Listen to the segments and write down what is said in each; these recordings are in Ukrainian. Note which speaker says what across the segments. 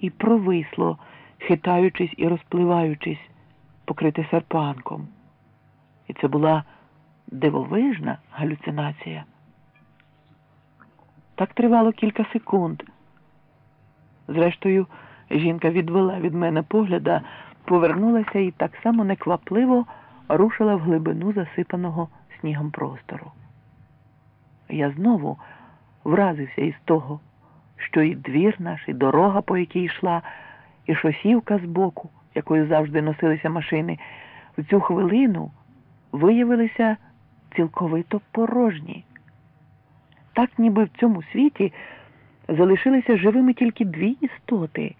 Speaker 1: і провисло, хитаючись і розпливаючись, покрите серпанком. І це була дивовижна галюцинація. Так тривало кілька секунд. Зрештою, жінка відвела від мене погляда, повернулася і так само неквапливо рушила в глибину засипаного снігом простору. Я знову вразився із того, що і двір наш, і дорога, по якій йшла, і шосівка збоку, якою завжди носилися машини, в цю хвилину виявилися цілковито порожні. Так ніби в цьому світі залишилися живими тільки дві істоти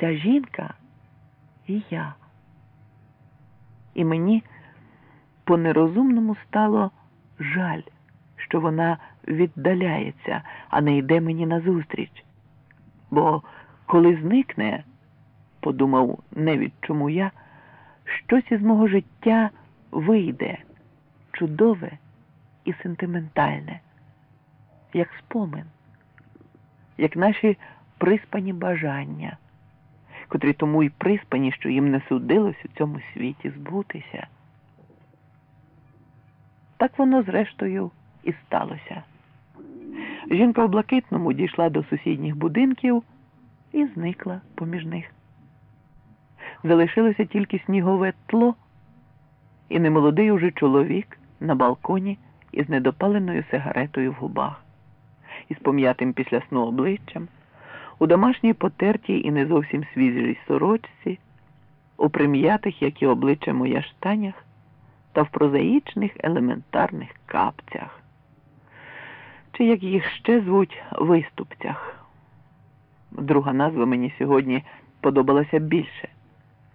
Speaker 1: ця жінка і я. І мені по нерозумному стало жаль, що вона віддаляється, а не йде мені назустріч. Бо коли зникне, подумав не від чому я, щось із мого життя вийде чудове і сентиментальне, як спомин, як наші приспані бажання, котрі тому й приспані, що їм не судилось у цьому світі збутися. Так воно, зрештою, і сталося. Жінка в блакитному дійшла до сусідніх будинків і зникла поміж них. Залишилося тільки снігове тло і немолодий уже чоловік на балконі із недопаленою сигаретою в губах, із пом'ятим після сну обличчям, у домашній потертій і не зовсім свіжій сорочці, у прим'ятих, як і обличчя моя штанях, та в прозаїчних елементарних капцях, чи як їх ще звуть виступцях. Друга назва мені сьогодні подобалася більше,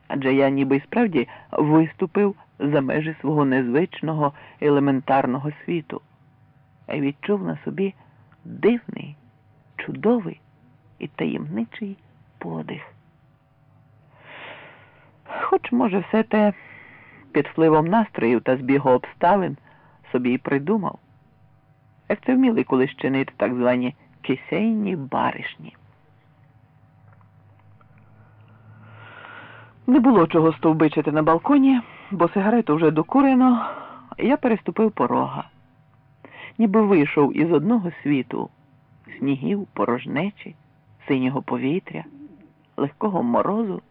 Speaker 1: адже я ніби й справді виступив за межі свого незвичного елементарного світу, а відчув на собі дивний, чудовий і таємничий подих. Хоч, може, все те під впливом настроїв та збігу обставин собі й придумав, як це вміли колись чинити так звані кисейні баришні. Не було чого стовбичити на балконі, бо сигарету вже докурено, я переступив порога, ніби вийшов із одного світу снігів, порожнечі, синього повітря, легкого морозу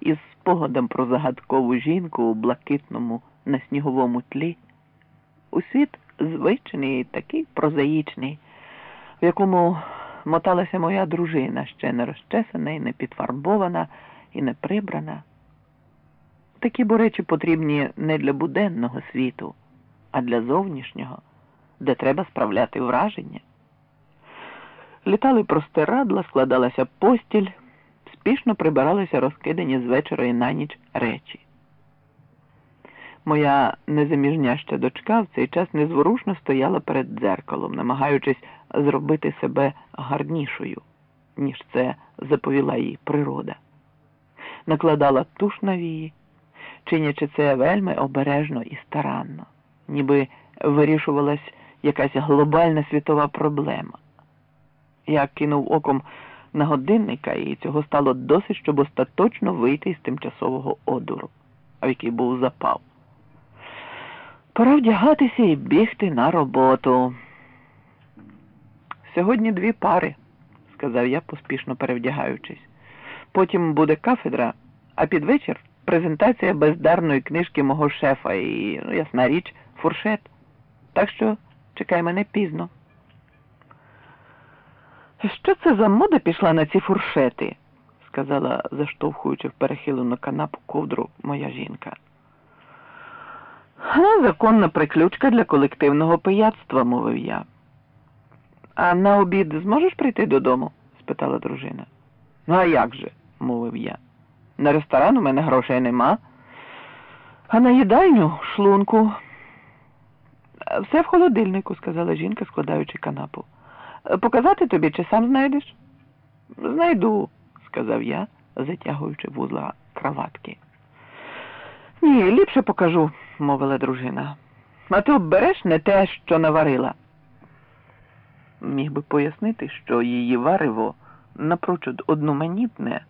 Speaker 1: із спогадом про загадкову жінку у блакитному на сніговому тлі. У світ звичний, такий прозаїчний, в якому моталася моя дружина, ще не розчесана і не підфарбована і не прибрана. Такі бо речі потрібні не для буденного світу, а для зовнішнього, де треба справляти враження. Літали простирадла, складалася постіль, спішно прибиралися розкидані з вечора і на ніч речі. Моя незаміжняща дочка в цей час незворушно стояла перед дзеркалом, намагаючись зробити себе гарнішою, ніж це заповіла їй природа. Накладала туш на вії, чинячи це вельми обережно і старанно, ніби вирішувалась якась глобальна світова проблема. Я кинув оком на годинника, і цього стало досить, щоб остаточно вийти з тимчасового одуру, в який був запав. Пора вдягатися і бігти на роботу. Сьогодні дві пари, сказав я, поспішно перевдягаючись. Потім буде кафедра, а під вечір презентація бездарної книжки мого шефа і, ну, ясна річ, фуршет. Так що чекай мене пізно. Що це за мода пішла на ці фуршети? сказала, заштовхуючи в перехилену канапу ковдру моя жінка. Законна приключка для колективного пияцтва, мовив я. А на обід зможеш прийти додому? спитала дружина. Ну, а як же? мовив я. На ресторан у мене грошей нема, а на їдальню шлунку. Все в холодильнику, сказала жінка, складаючи канапу. Показати тобі чи сам знайдеш? Знайду, сказав я, затягуючи вузла краватки. Ні, ліпше покажу, мовила дружина. А ти обереш не те, що наварила. Міг би пояснити, що її варево напрочуд одноманітне,